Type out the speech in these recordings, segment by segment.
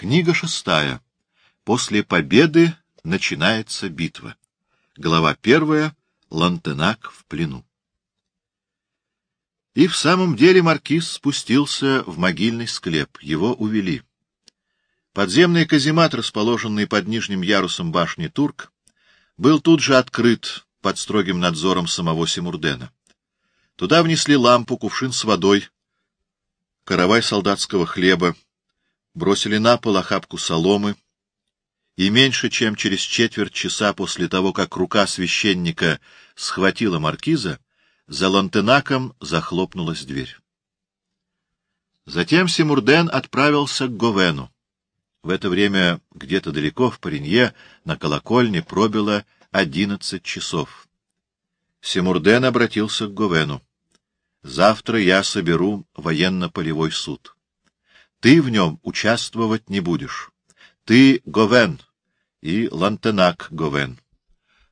Книга шестая. После победы начинается битва. Глава первая. Лантенак в плену. И в самом деле маркиз спустился в могильный склеп. Его увели. Подземный каземат, расположенный под нижним ярусом башни Турк, был тут же открыт под строгим надзором самого Симурдена. Туда внесли лампу, кувшин с водой, каравай солдатского хлеба, бросили на пол охапку соломы, и меньше чем через четверть часа после того, как рука священника схватила маркиза, за Лантенаком захлопнулась дверь. Затем Симурден отправился к Говену. В это время где-то далеко в Паренье на колокольне пробило одиннадцать часов. Симурден обратился к Говену. «Завтра я соберу военно-полевой суд. Ты в нем участвовать не будешь. Ты Говен и Лантенак Говен.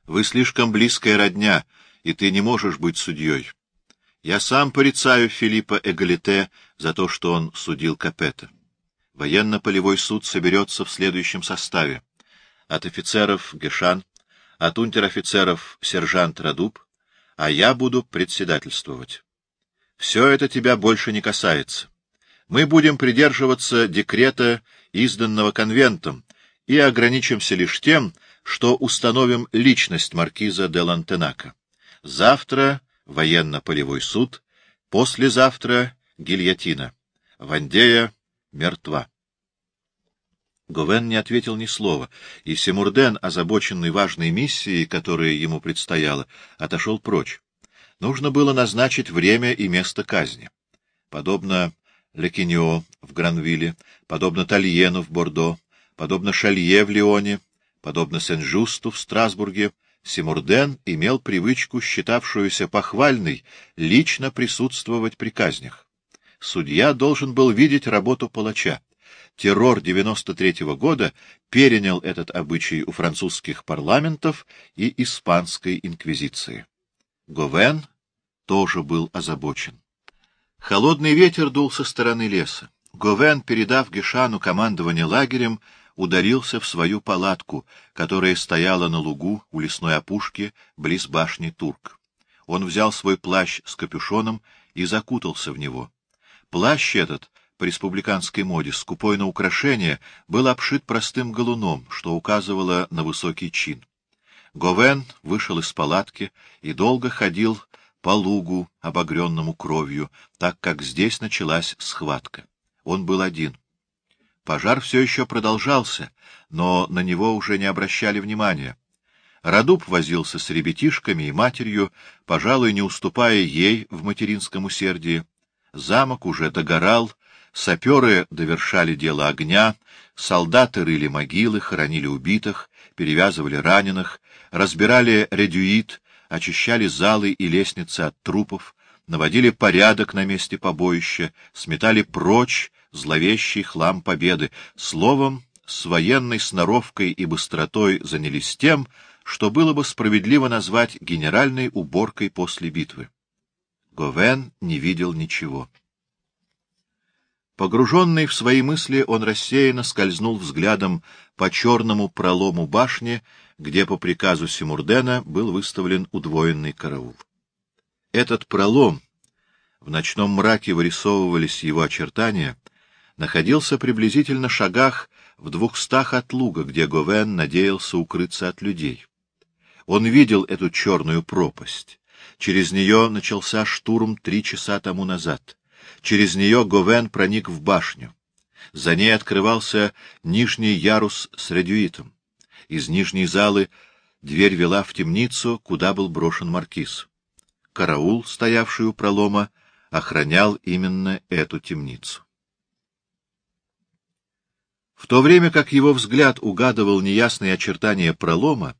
Вы слишком близкая родня, и ты не можешь быть судьей. Я сам порицаю Филиппа Эгалите за то, что он судил Капета. Военно-полевой суд соберется в следующем составе. От офицеров Гешан, от унтер-офицеров сержант Радуб, а я буду председательствовать. Все это тебя больше не касается. Мы будем придерживаться декрета, изданного конвентом, и ограничимся лишь тем, что установим личность маркиза де Лантенака. Завтра военно-полевой суд, послезавтра гильотина. Вандея мертва. Говен не ответил ни слова, и Семурден, озабоченный важной миссией, которая ему предстояла, отошел прочь. Нужно было назначить время и место казни. Подобно Лекиньо в Гранвилле, подобно Тальену в Бордо, подобно Шалье в Лионе, подобно Сен-Жусту в Страсбурге, Симурден имел привычку, считавшуюся похвальной, лично присутствовать при казнях судья должен был видеть работу палача. Террор 93-го года перенял этот обычай у французских парламентов и испанской инквизиции. Говен тоже был озабочен. Холодный ветер дул со стороны леса. Говен, передав Гешану командование лагерем, ударился в свою палатку, которая стояла на лугу у лесной опушки близ башни Турк. Он взял свой плащ с капюшоном и закутался в него. Плащ этот, по республиканской моде, скупой на украшения, был обшит простым галуном, что указывало на высокий чин. Говен вышел из палатки и долго ходил по лугу, обогренному кровью, так как здесь началась схватка. Он был один. Пожар все еще продолжался, но на него уже не обращали внимания. Радуб возился с ребятишками и матерью, пожалуй, не уступая ей в материнском усердии. Замок уже догорал, саперы довершали дело огня, солдаты рыли могилы, хоронили убитых, перевязывали раненых, разбирали редюит, очищали залы и лестницы от трупов, наводили порядок на месте побоища, сметали прочь зловещий хлам победы. Словом, с военной сноровкой и быстротой занялись тем, что было бы справедливо назвать генеральной уборкой после битвы. Говен не видел ничего. Погруженный в свои мысли, он рассеянно скользнул взглядом по черному пролому башни, где по приказу Симурдена был выставлен удвоенный караул. Этот пролом, в ночном мраке вырисовывались его очертания, находился приблизительно шагах в двухстах от луга, где Говен надеялся укрыться от людей. Он видел эту черную пропасть. Через нее начался штурм три часа тому назад. Через нее Говен проник в башню. За ней открывался нижний ярус с редюитом. Из нижней залы дверь вела в темницу, куда был брошен маркиз. Караул, стоявший у пролома, охранял именно эту темницу. В то время как его взгляд угадывал неясные очертания пролома,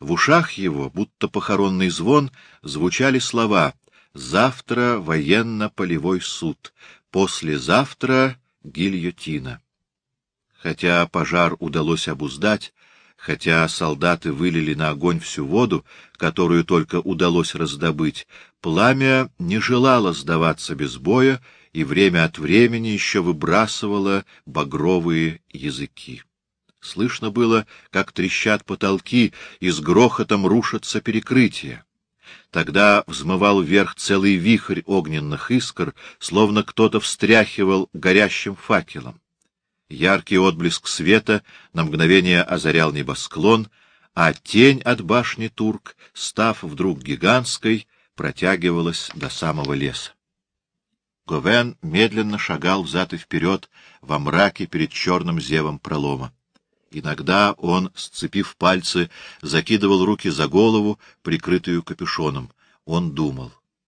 в ушах его, будто похоронный звон, звучали слова «Завтра военно-полевой суд, послезавтра гильотина». Хотя пожар удалось обуздать, хотя солдаты вылили на огонь всю воду, которую только удалось раздобыть, пламя не желало сдаваться без боя и время от времени еще выбрасывала багровые языки. Слышно было, как трещат потолки, и с грохотом рушатся перекрытия. Тогда взмывал вверх целый вихрь огненных искр, словно кто-то встряхивал горящим факелом. Яркий отблеск света на мгновение озарял небосклон, а тень от башни Турк, став вдруг гигантской, протягивалась до самого леса. Говен медленно шагал взад и вперед во мраке перед черным зевом пролома. Иногда он, сцепив пальцы, закидывал руки за голову, прикрытую капюшоном. Он думал.